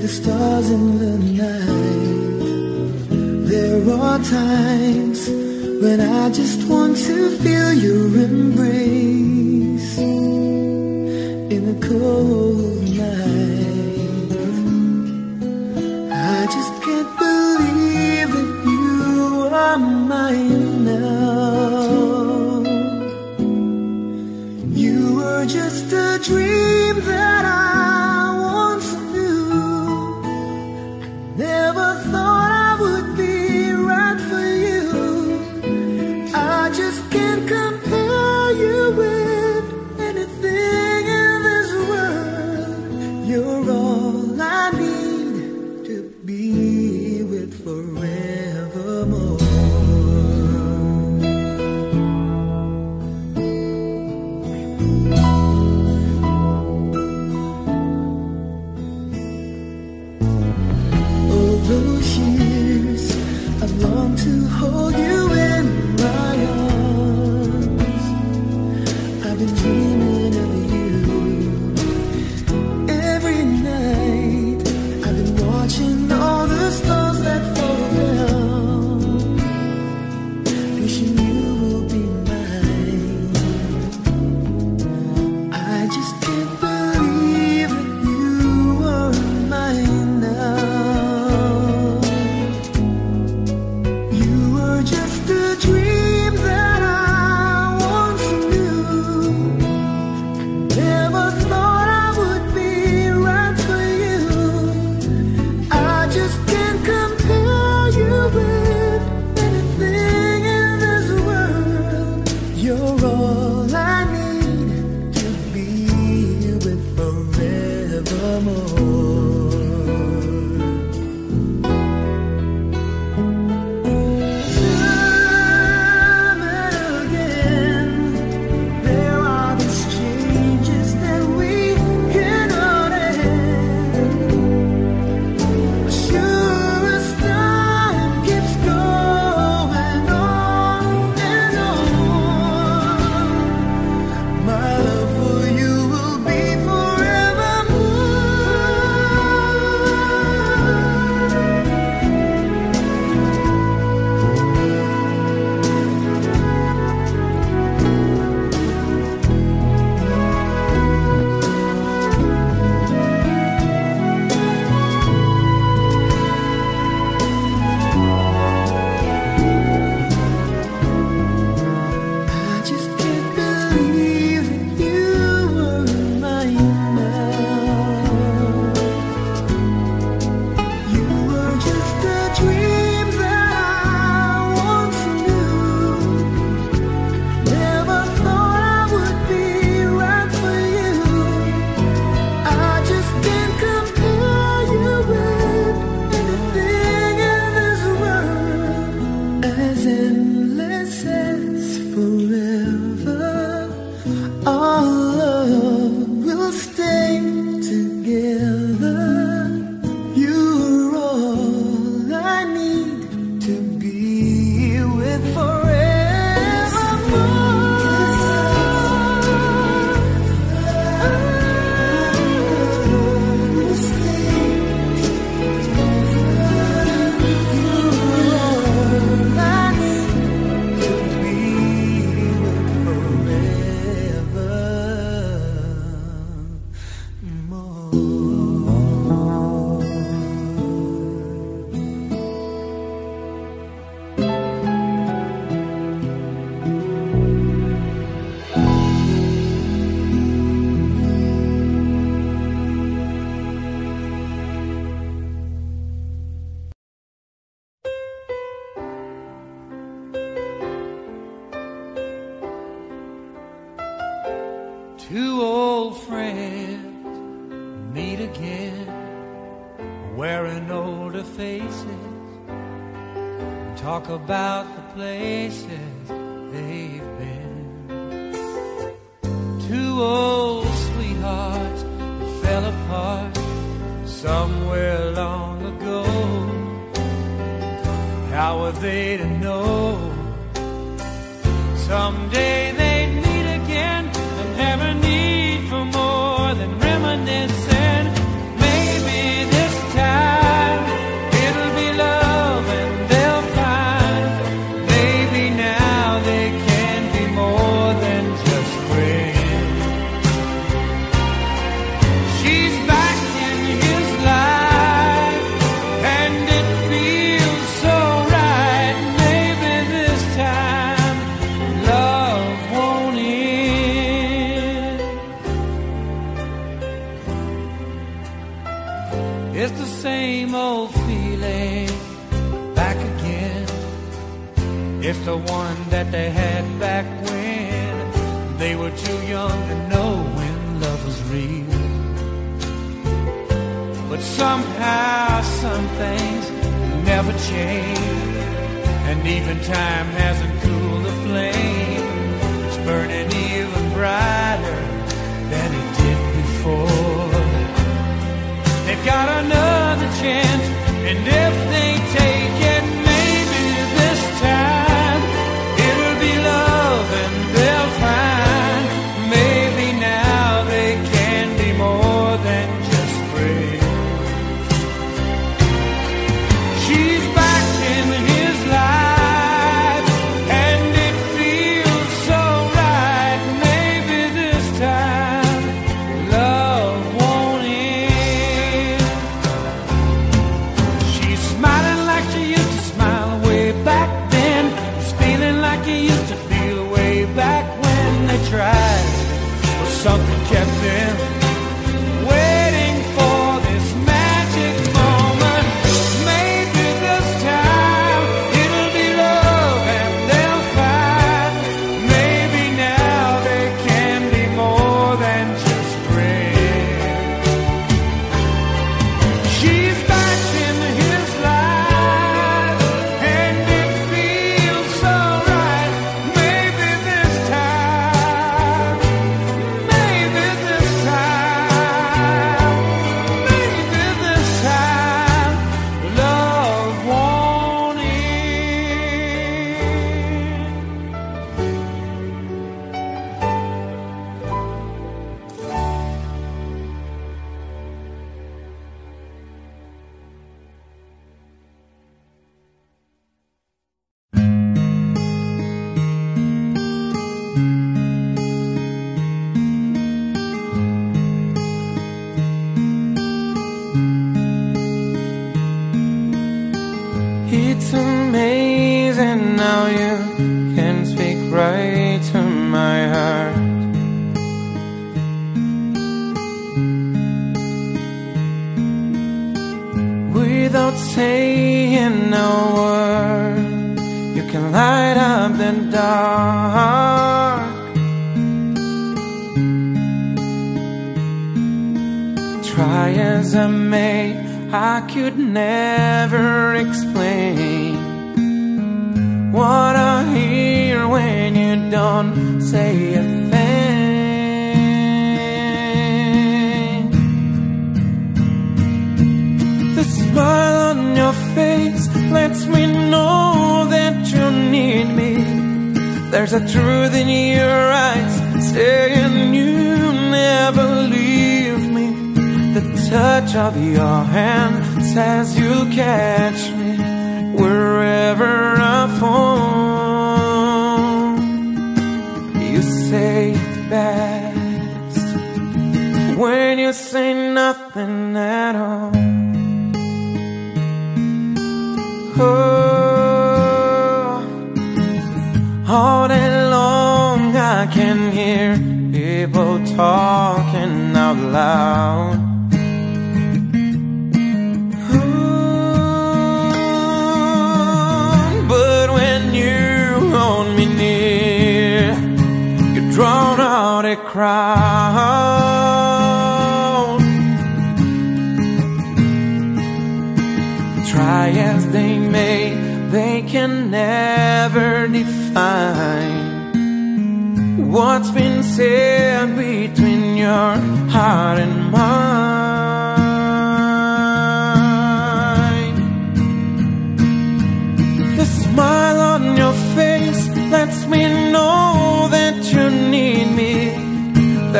the stars in the night. There are times when I just want to feel your embrace In the cold night. I just can't believe that you are mine now. You were just a dream.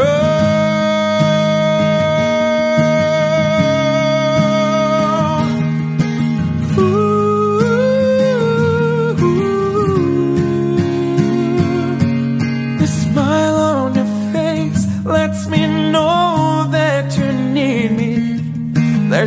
all.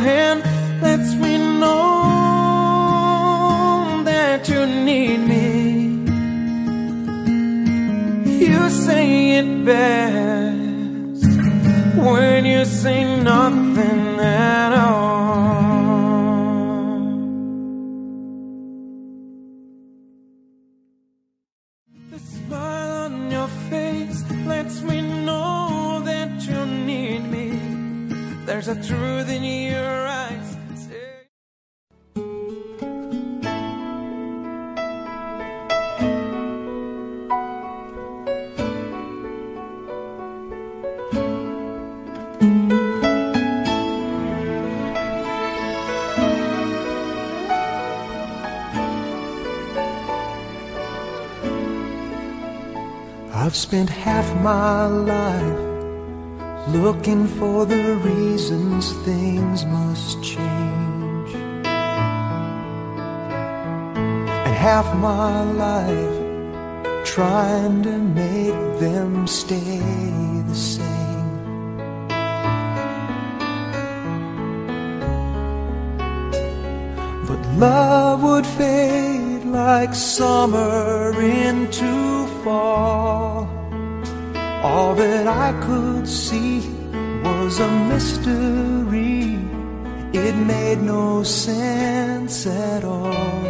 Hand lets me know that you need me. You say it best my life looking for the reasons things must change. And half my life trying to make them stay the same. But love would fade like summer into fall. All that I could see was a mystery. It made no sense at all.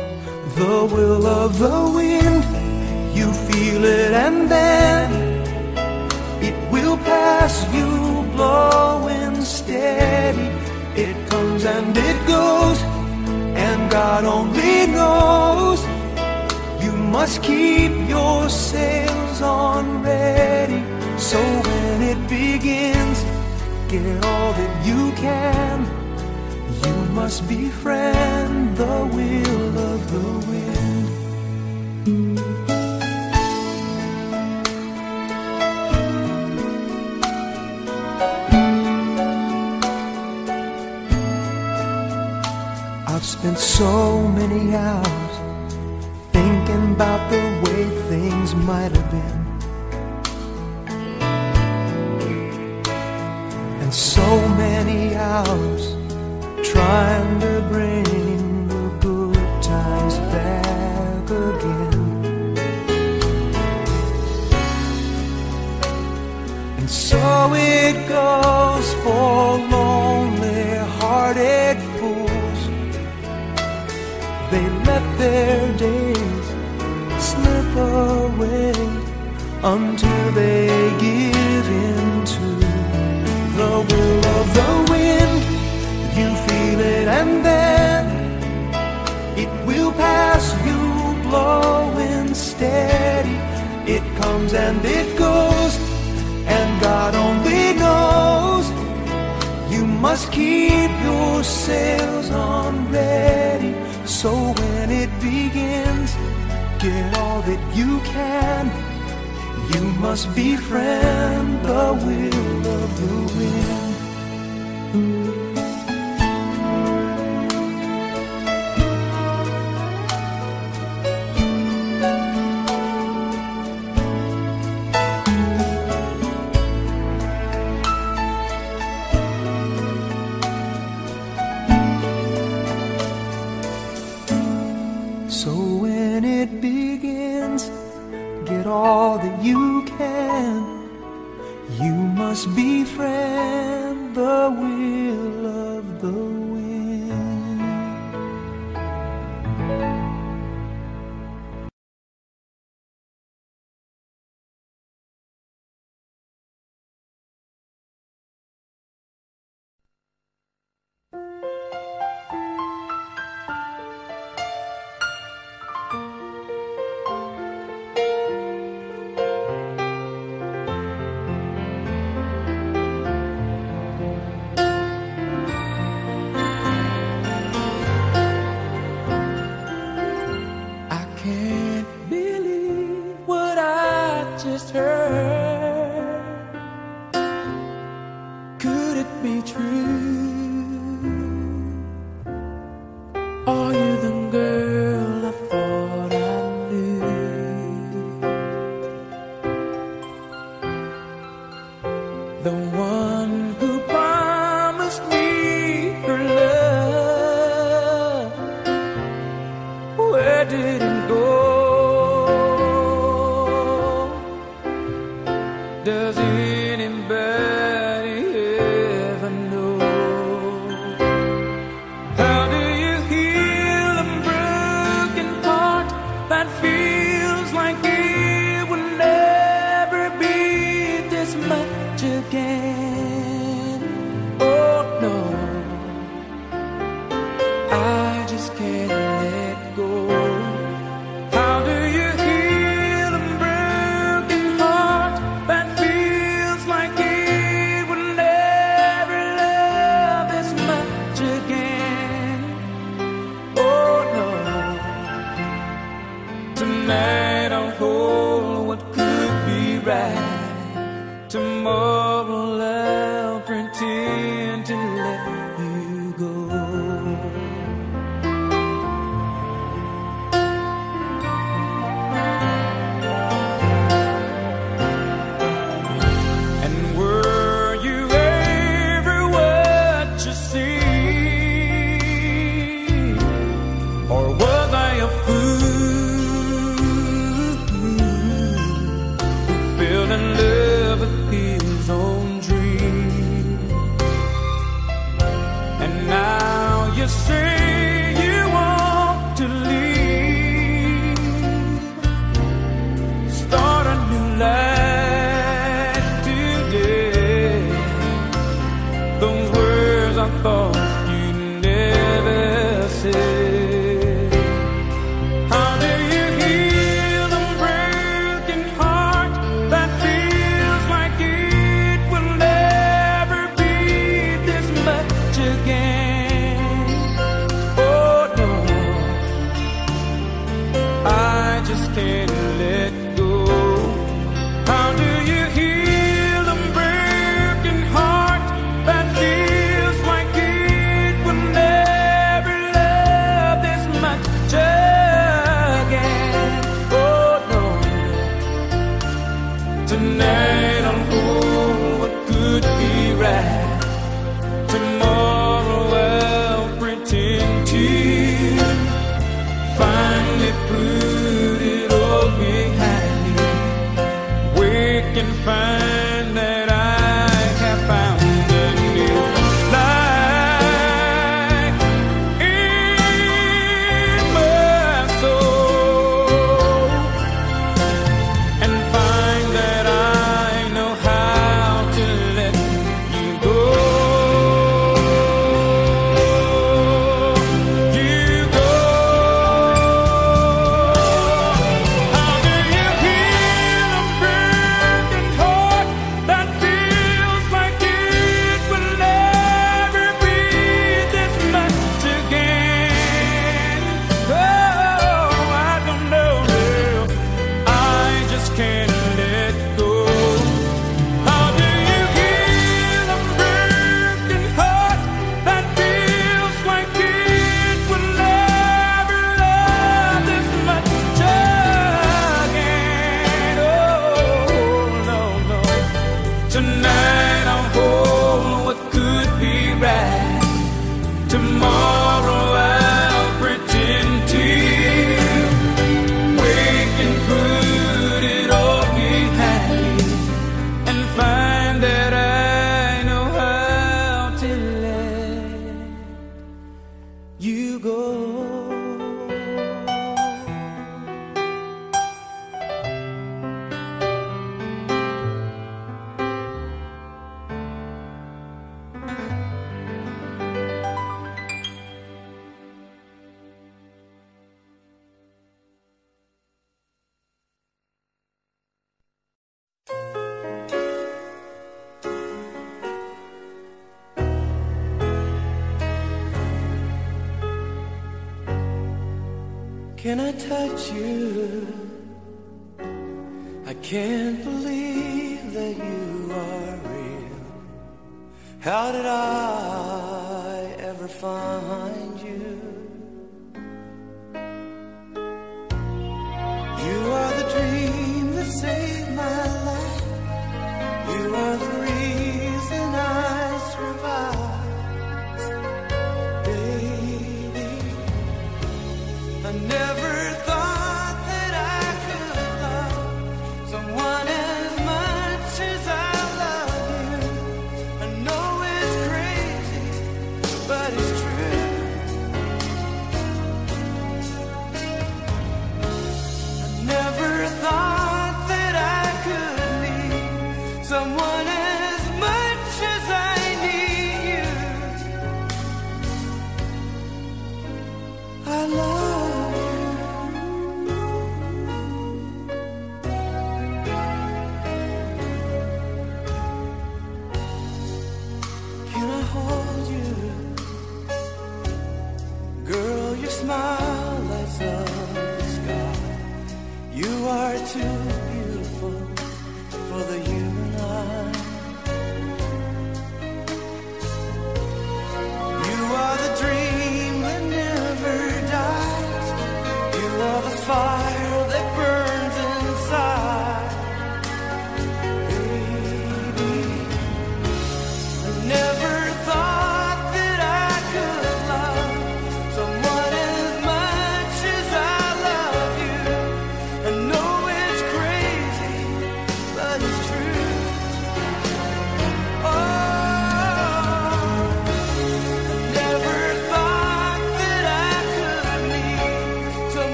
The will of the wind, you feel it and then it will pass you blowing steady. It comes and it goes, and God only knows must keep your sails on ready. So when it begins, get all that you can. You must befriend the will of the wind. I've spent so many hours about the way things might have been. And so many hours trying to bring the good times back again. And so it goes for lonely hearted fools. They let their until they give in to the will of the wind. You feel it and then it will pass, you blow instead. It comes and it goes, and God only knows. You must keep your sails on ready, so when it begins, get all that you can. You must befriend the will of the wind.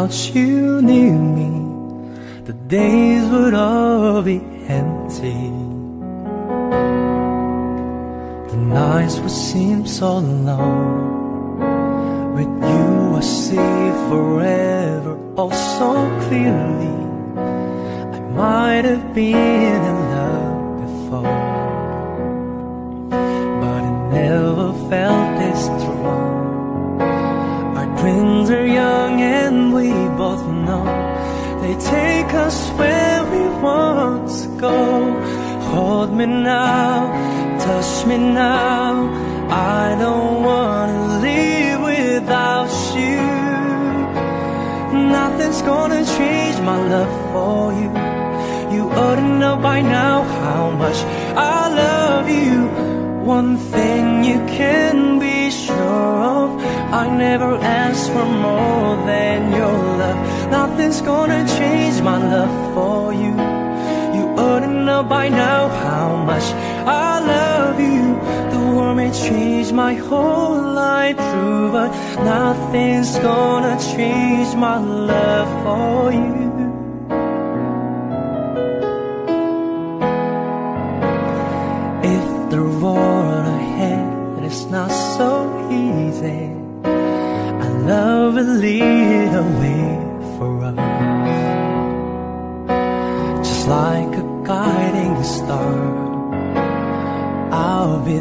Without they take us where we want to go. Hold me now, touch me now. I don't wanna live without you. Nothing's gonna change my love for you. You ought to know by now how much I love you. One thing you can be sure of I never asked for more than your love. Nothing's gonna change my love for you. You ought to know by now how much I love you. The world may change my whole life through, but nothing's gonna change my love for you. If the road ahead is not so easy, I love a little way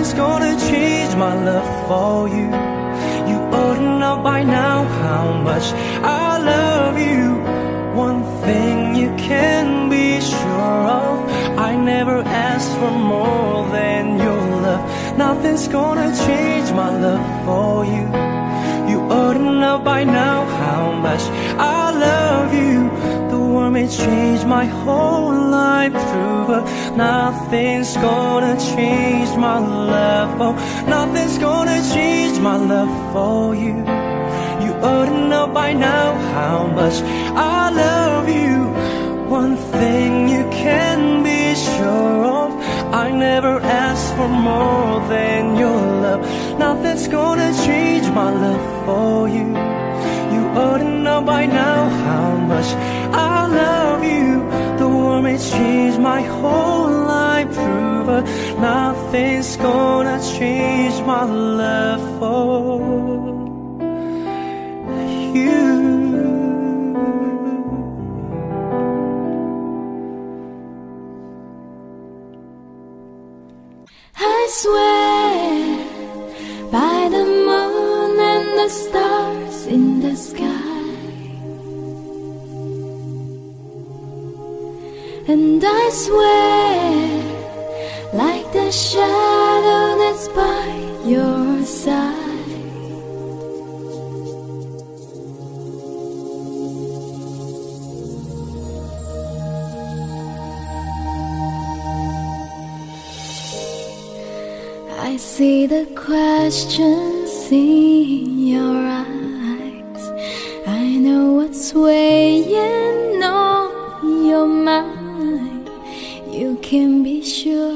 Nothing's gonna change my love for you. You ought to know by now how much I love you. One thing you can be sure of I never asked for more than your love. Nothing's gonna change my love for you. You ought to know by now how much I love you. The world may change my whole life through, but nothing's gonna change my love. Oh, nothing's gonna change my love for you. You ought to know by now how much I love you. One thing you can be sure of I never asked for more than your love. Nothing's gonna change my love for you. You ought to know by now how much. The world may change my whole life through, but nothing's gonna change my love for I swear like the shadow that's by your side. I see the questions in your eyes. I know what's weighing on your mind. Can be sure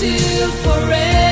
do forever.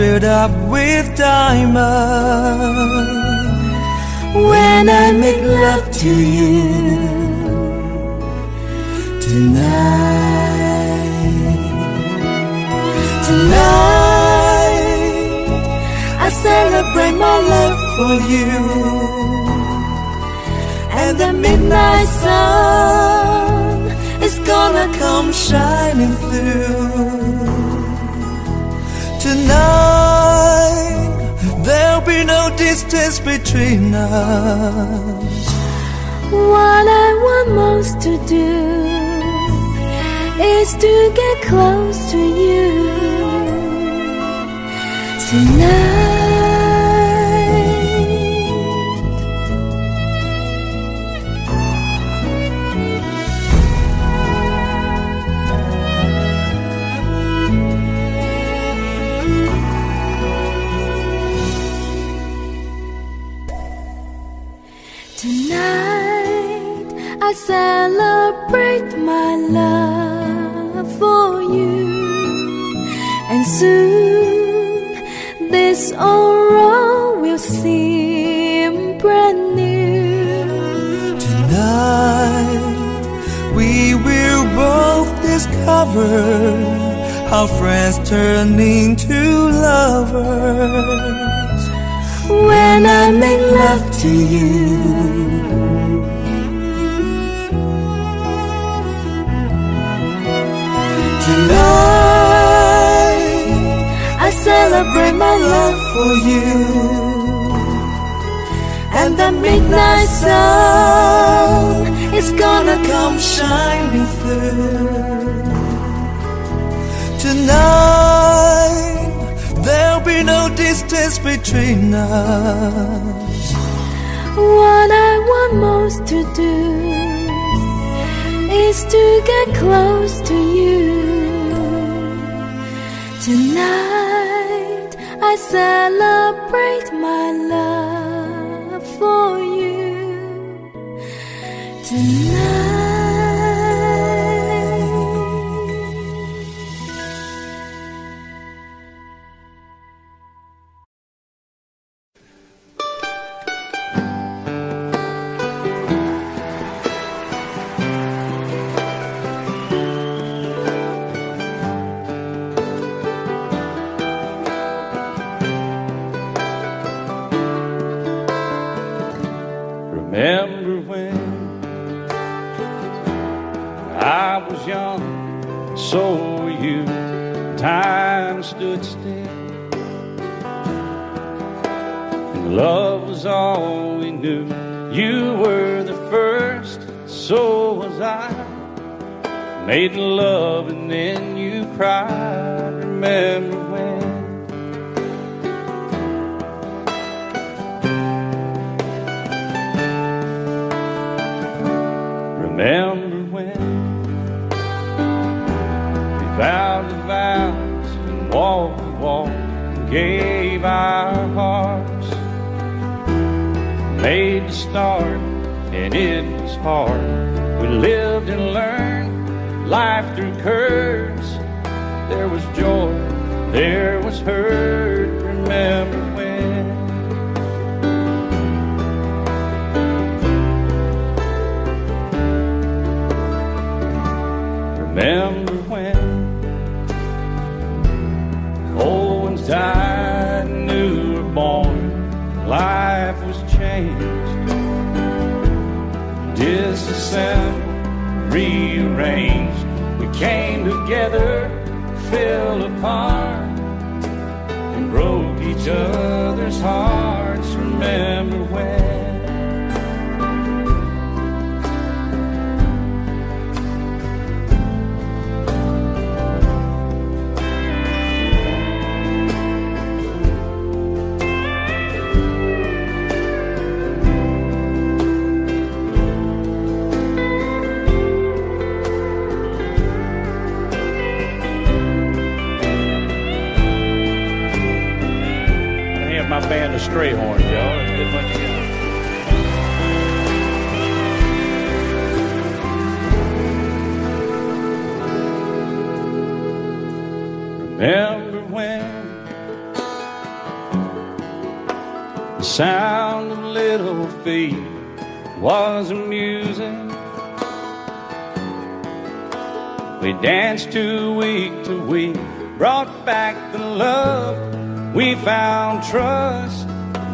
filled up with diamonds. When I make love to you tonight, tonight I celebrate my love for you. And the midnight sun is gonna come shining through. Tonight there'll be no distance between us. What I want most to do is to get close to you tonight. I celebrate my love for you, and soon this aura will seem brand new. Tonight we will both discover how friends turn into lovers. When I make love to you I celebrate my love for you. and the midnight sun is gonna come shining through. Tonight, there'll be no distance between us. What I want most to do is to get close to you. Tonight I celebrate my love for you. Tonight. Vowed the vows and walked the walk, gave our hearts, made the start, and it was hard. We lived and learned life through curves. There was joy, there was hurt. Remember when? Remember disassembled, rearranged. We came together, fell apart, and broke each other's hearts. Remember when? My band y'all. That's a good bunch of guys. Remember when the sound of little feet was amusing? We danced to week to week, brought back the love. We found trust,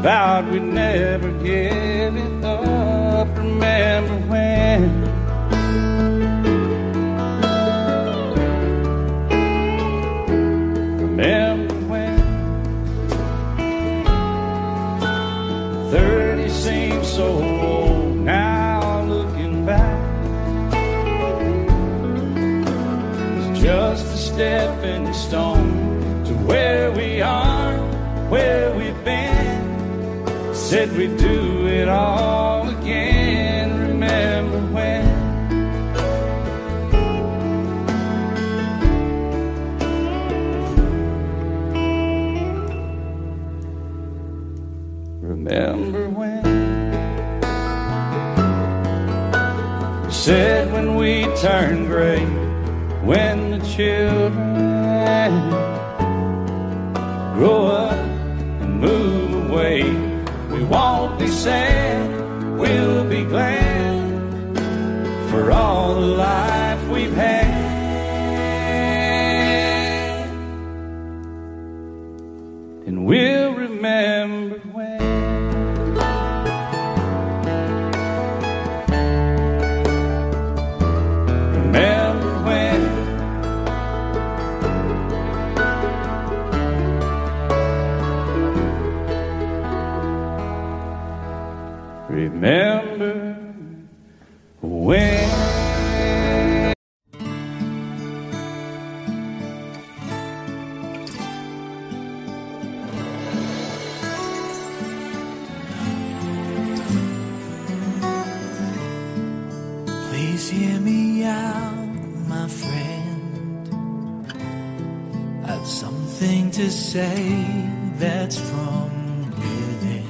vowed we'd never give it up. Remember Said we'd do it all again. Remember when? Remember when? Said when we turn gray, when the children grow up away. Please hear me out, my friend. I've something to say that's from within.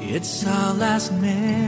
It's our last night.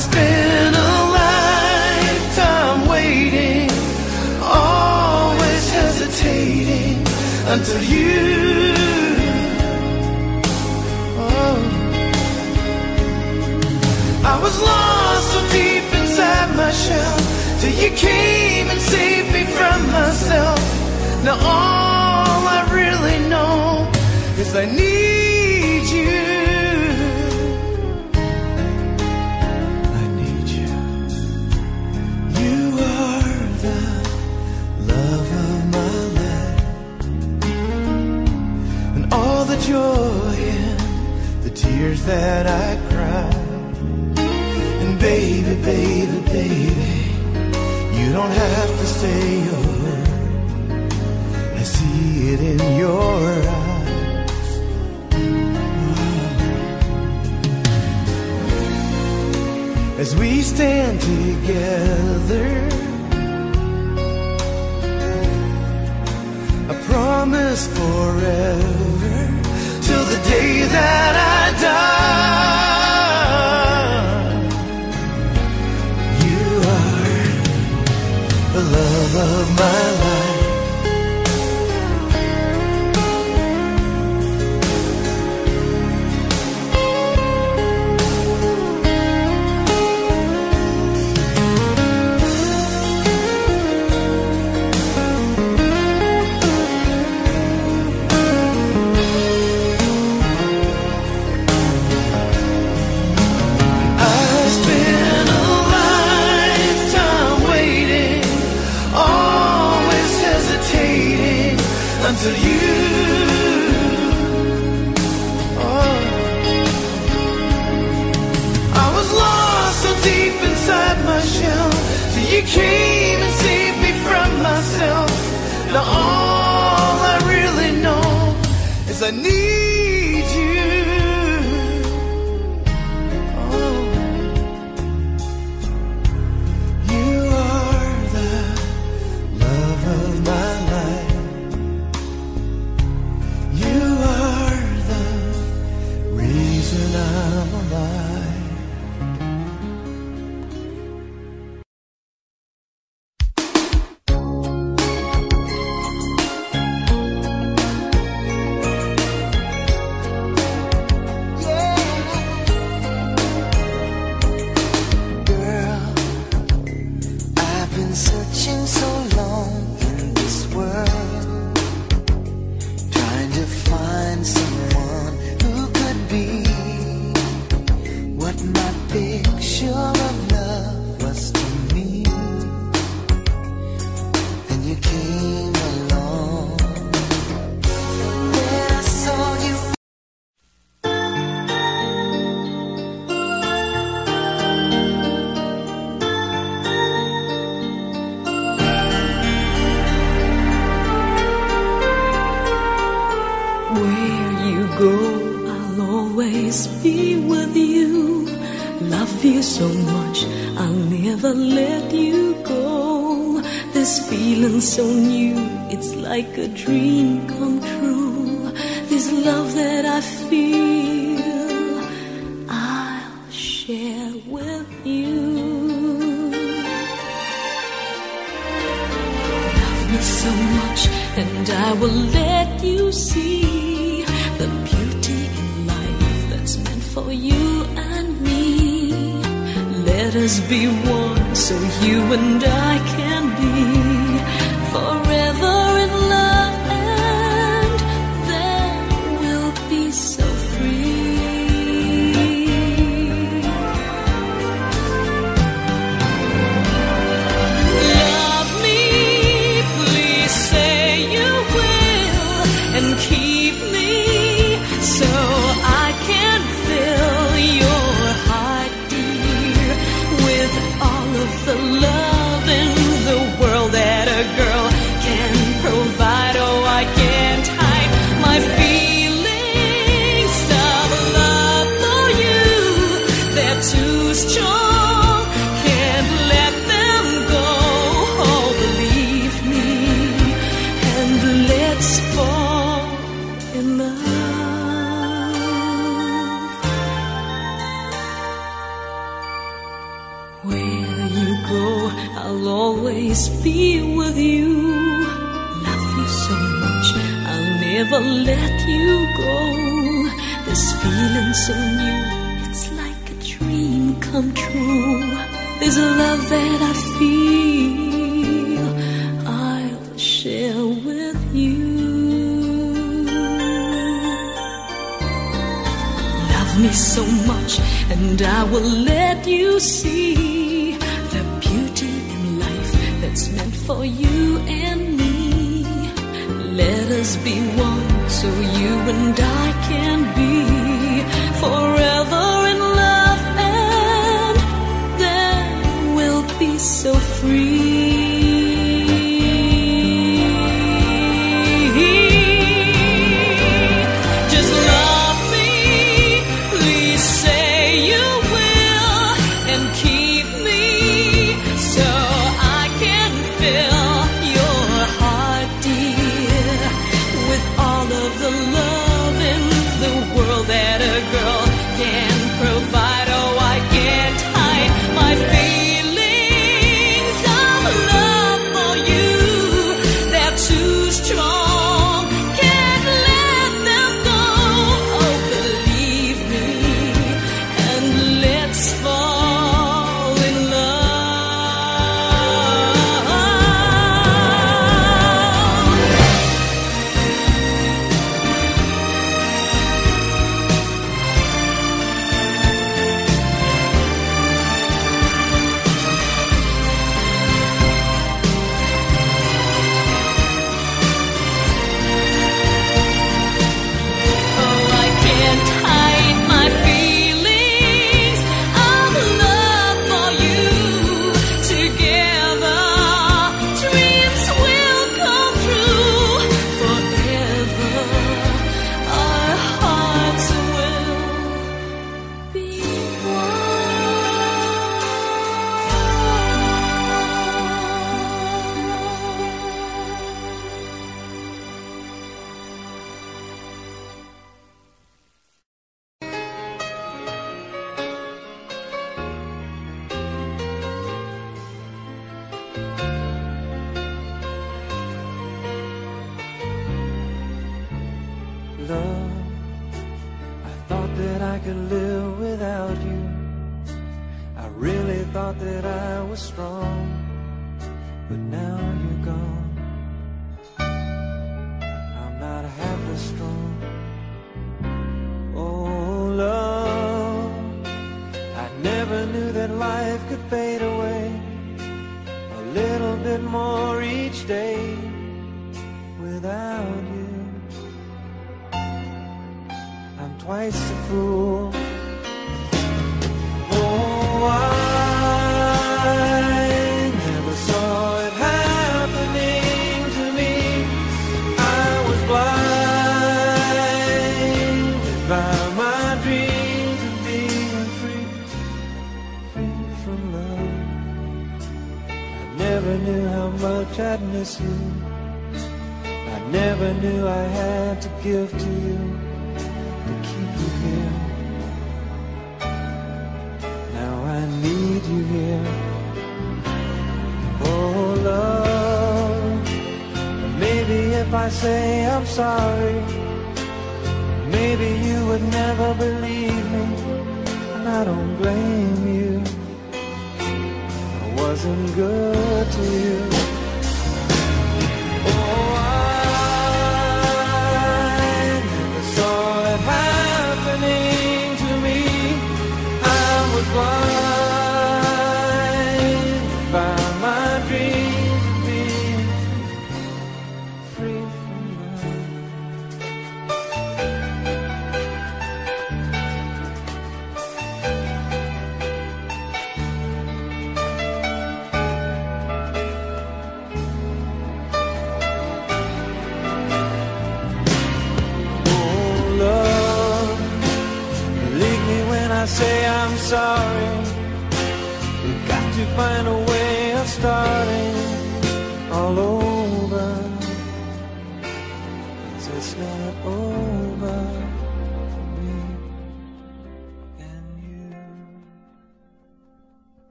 spent a lifetime waiting, always hesitating until you. Oh. I was lost so deep inside my shell till you came and saved me from myself. Now all I really know is I need. tears that I cry, And baby, baby, baby, you don't have to say a word. I see it in your eyes. As we stand together. I promise forever till the day that I die. You are the love of my life. He came and saved me from myself. Now all I really know is I need. go. I'll always be with you. Love you so much, I'll never let you go. This feeling so new, it's like a dream come true. This love that I feel, I'll share with you. Love me so much, and I will let you see for you and me. Let us be one so you and I can. is a love that I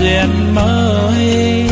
duyên mới.